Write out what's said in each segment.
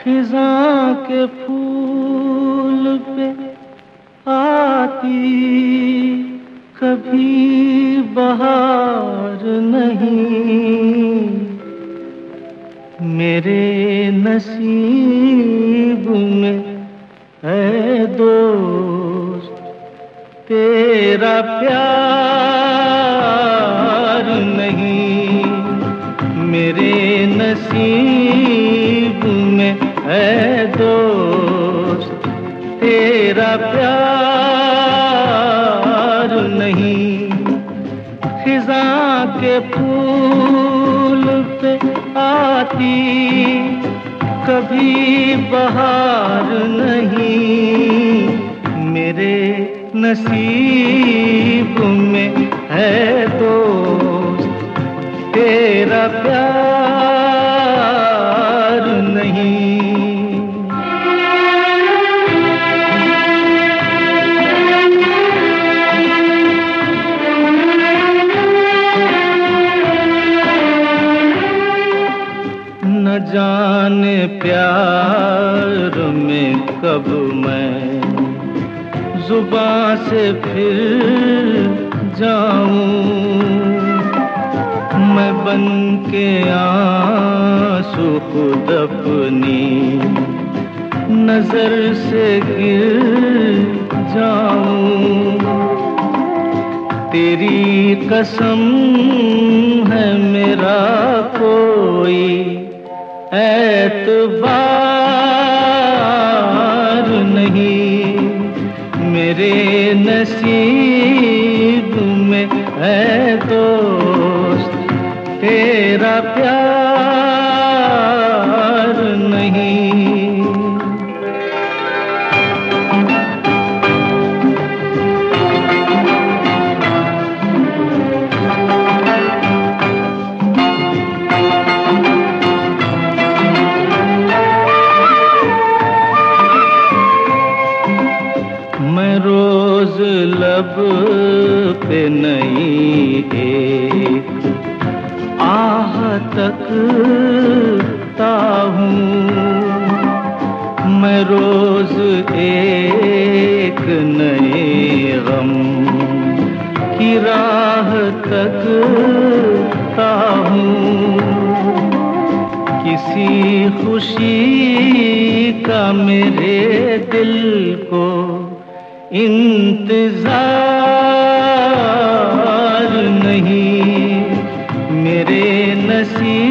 खिजा के फूल पे आती, कभी बहार नहीं। मेरे नसीब में है दोस्त, तेरा प्यार है दोस्त, तेरा प्यार नहीं। खिजा के फूल पे आती, कभी बहार नहीं। मेरे नसीब में है दोस्त, तेरा प्यार कब मैं जुबा से फिर जाऊँ? मैं बन के आँसू खुद अपनी नज़र से गिर जाऊँ। तेरी कसम है मेरा कोई एतबार नसीब में है। मैं रोज लब पे नई एक। आह तक हूँ। मैं रोज एक नए गम की राह तक हूँ। किसी खुशी का मेरे दिल को इंतज़ार नहीं मेरे नसीब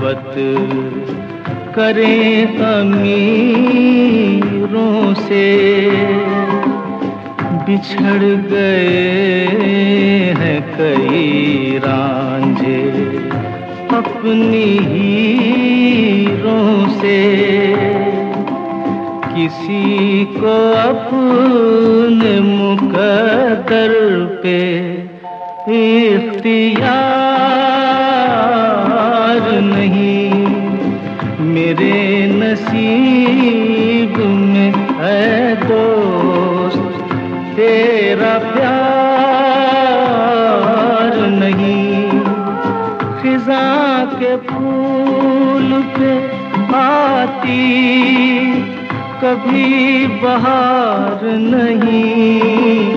मोहब्बत करें अमीरों से। बिछड़ गए हैं कई रांझे अपनी हीरों से। किसी को अपने मुकद्दर पे इख्तियार नहीं, मेरे नसीब में है दोस्त, तेरा प्यार नहीं। खिजा के फूल पे आती, कभी बहार नहीं।